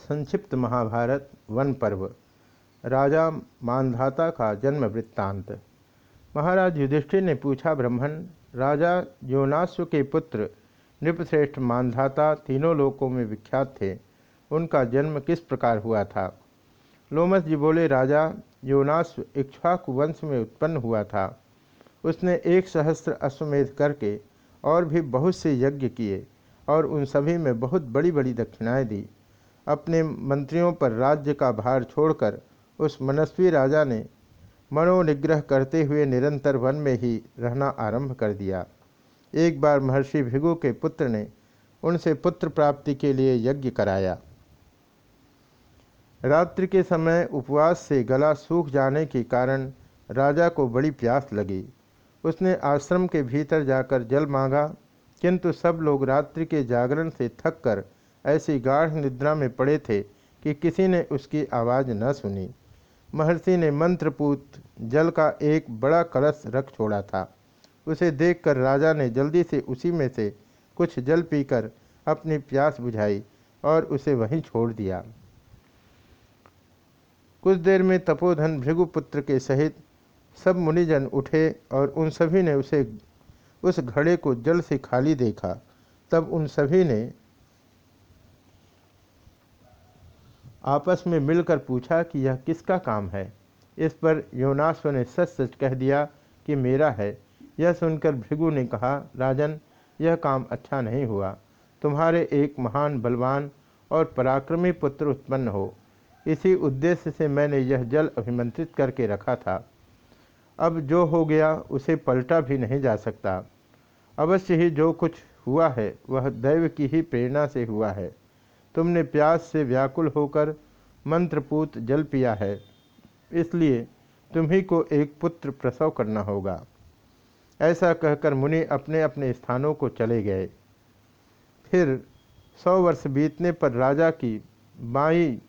संक्षिप्त महाभारत, वन पर्व। राजा मानधाता का जन्म वृत्तांत। महाराज युधिष्ठिर ने पूछा ब्राह्मण, राजा योनाश्व के पुत्र नृपश्रेष्ठ मानधाता तीनों लोकों में विख्यात थे। उनका जन्म किस प्रकार हुआ था? लोमस जी बोले, राजा योनाश्व इक्ष्वाकु वंश में उत्पन्न हुआ था। उसने एक सहस्त्र अश्वमेध करके और भी बहुत से यज्ञ किए और उन सभी में बहुत बड़ी बड़ी दक्षिणाएँ दी। अपने मंत्रियों पर राज्य का भार छोड़कर उस मनस्वी राजा ने मनोनिग्रह करते हुए निरंतर वन में ही रहना आरंभ कर दिया। एक बार महर्षि भिगु के पुत्र ने उनसे पुत्र प्राप्ति के लिए यज्ञ कराया। रात्रि के समय उपवास से गला सूख जाने के कारण राजा को बड़ी प्यास लगी। उसने आश्रम के भीतर जाकर जल मांगा, किंतु सब लोग रात्रि के जागरण से थककर ऐसी गाढ़ निद्रा में पड़े थे कि किसी ने उसकी आवाज़ न सुनी। महर्षि ने मंत्रपूत जल का एक बड़ा कलश रख छोड़ा था। उसे देखकर राजा ने जल्दी से उसी में से कुछ जल पीकर अपनी प्यास बुझाई और उसे वहीं छोड़ दिया। कुछ देर में तपोधन भृगुपुत्र के सहित सब मुनिजन उठे और उन सभी ने उसे उस घड़े को जल से खाली देखा। तब उन सभी ने आपस में मिलकर पूछा कि यह किसका काम है। इस पर योनाश्व ने सच सच कह दिया कि मेरा है। यह सुनकर भृगु ने कहा, राजन, यह काम अच्छा नहीं हुआ। तुम्हारे एक महान बलवान और पराक्रमी पुत्र उत्पन्न हो। इसी उद्देश्य से मैंने यह जल अभिमंत्रित करके रखा था। अब जो हो गया, उसे पलटा भी नहीं जा सकता। अवश्य ही जो कुछ हुआ है, वह दैव की ही प्रेरणा से हुआ है। तुमने प्यास से व्याकुल होकर मंत्रपूत जल पिया है। इसलिए तुम्ही को एक पुत्र प्रसव करना होगा। ऐसा कहकर मुनि अपने अपने स्थानों को चले गए। फिर सौ वर्ष बीतने पर राजा की बाई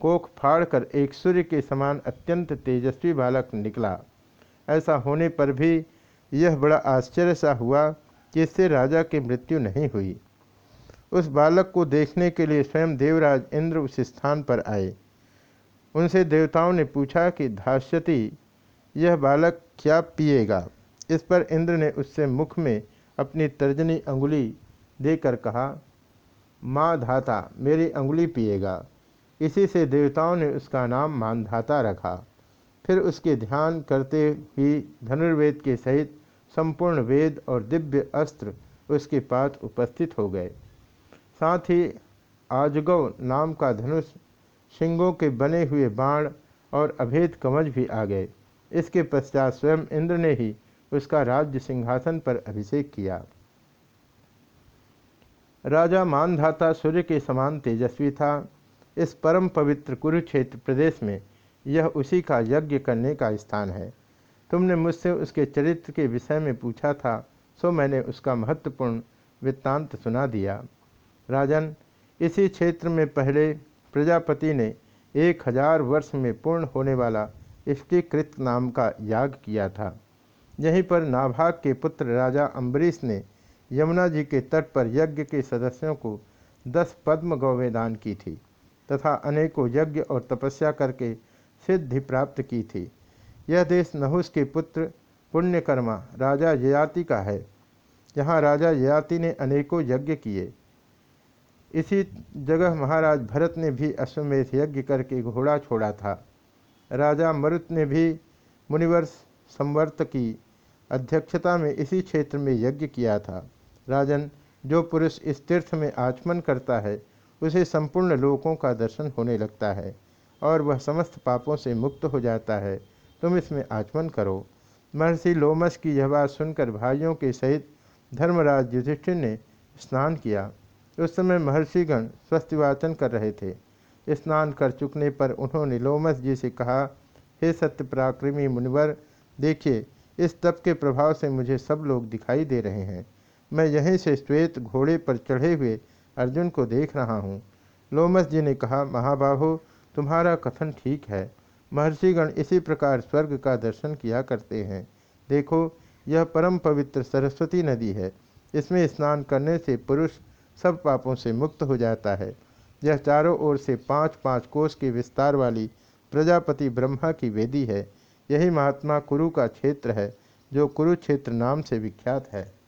कोख फाड़कर एक सूर्य के समान अत्यंत तेजस्वी बालक निकला। ऐसा होने पर भी यह बड़ा आश्चर्य सा हुआ कि इससे राजा की मृत्यु नहीं हुई। उस बालक को देखने के लिए स्वयं देवराज इंद्र उस स्थान पर आए। उनसे देवताओं ने पूछा कि धाष्यति यह बालक क्या पिएगा? इस पर इंद्र ने उससे मुख में अपनी तर्जनी अंगुली देकर कहा, माँ धाता, मेरी अंगुली पिएगा। इसी से देवताओं ने उसका नाम मानधाता रखा। फिर उसके ध्यान करते ही धनुर्वेद के सहित संपूर्ण वेद और दिव्य अस्त्र उसके पास उपस्थित हो गए। साथ ही आजगव नाम का धनुष सिंगों के बने हुए बाण और अभेद कमज भी आ गए। इसके पश्चात स्वयं इंद्र ने ही उसका राज्य सिंहासन पर अभिषेक किया। राजा मानधाता सूर्य के समान तेजस्वी था। इस परम पवित्र कुरुक्षेत्र प्रदेश में यह उसी का यज्ञ करने का स्थान है। तुमने मुझसे उसके चरित्र के विषय में पूछा था, सो मैंने उसका महत्वपूर्ण वृत्तांत सुना दिया। राजन, इसी क्षेत्र में पहले प्रजापति ने एक हज़ार वर्ष में पूर्ण होने वाला कृत नाम का याग किया था। यहीं पर नाभाग के पुत्र राजा अम्बरीश ने यमुना जी के तट पर यज्ञ के सदस्यों को दस पद्म गौवेदान की थी तथा अनेकों यज्ञ और तपस्या करके सिद्धि प्राप्त की थी। यह देश नहुस के पुत्र पुण्यकर्मा राजा ययाति का है। यहाँ राजा ययाति ने अनेकों यज्ञ किए। इसी जगह महाराज भरत ने भी अश्वमेध यज्ञ करके घोड़ा छोड़ा था। राजा मरुत ने भी मुनिवर्ष संवर्त की अध्यक्षता में इसी क्षेत्र में यज्ञ किया था। राजन जो पुरुष इस तीर्थ में आचमन करता है, उसे संपूर्ण लोकों का दर्शन होने लगता है और वह समस्त पापों से मुक्त हो जाता है। तुम इसमें आचमन करो। महर्षि लोमस की यह बात सुनकर भाइयों के सहित धर्मराज युधिष्ठिर ने स्नान किया। उस समय महर्षिगण स्वस्थिवाचन कर रहे थे। स्नान कर चुकने पर उन्होंने लोमस जी से कहा, हे सत्य पराक्रमी मुनिवर, देखिए, इस तप के प्रभाव से मुझे सब लोग दिखाई दे रहे हैं। मैं यहीं से श्वेत घोड़े पर चढ़े हुए अर्जुन को देख रहा हूँ लोमस जी ने कहा, महाबाहो, तुम्हारा कथन ठीक है। महर्षिगण इसी प्रकार स्वर्ग का दर्शन किया करते हैं। देखो, यह परम पवित्र सरस्वती नदी है। इसमें स्नान करने से पुरुष सब पापों से मुक्त हो जाता है। यह चारों ओर से पाँच पाँच कोष के विस्तार वाली प्रजापति ब्रह्मा की वेदी है। यही महात्मा कुरु का क्षेत्र है, जो कुरुक्षेत्र नाम से विख्यात है।